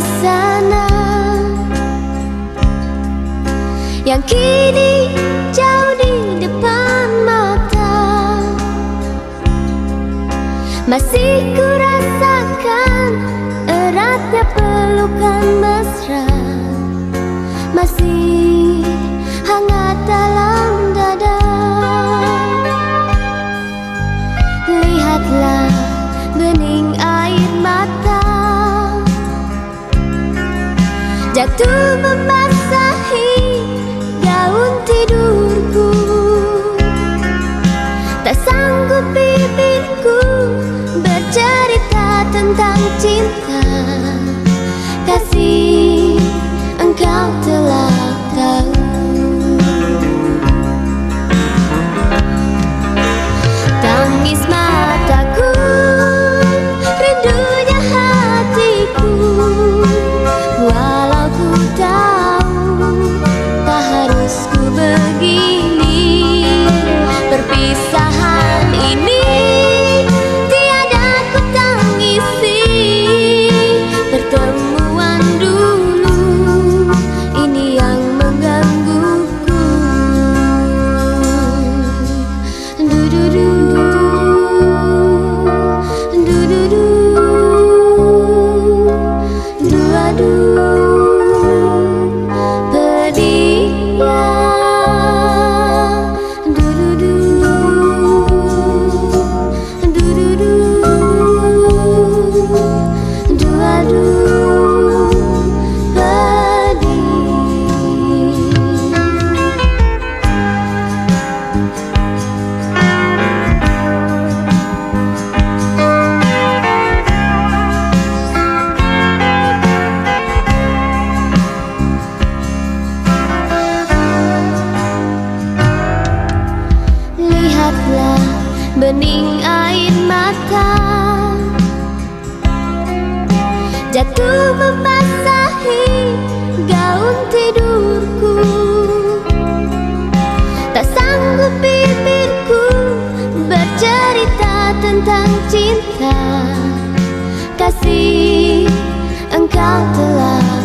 sana yang kini jauh di depan mata masih ku rasakan eratnya pelukan mesra. Jatuh membasahi biarlah bening air mata. Jatuh membasahi gaun tidurku. Tak sanggup bibirku bercerita tentang cinta. Kasih engkau telah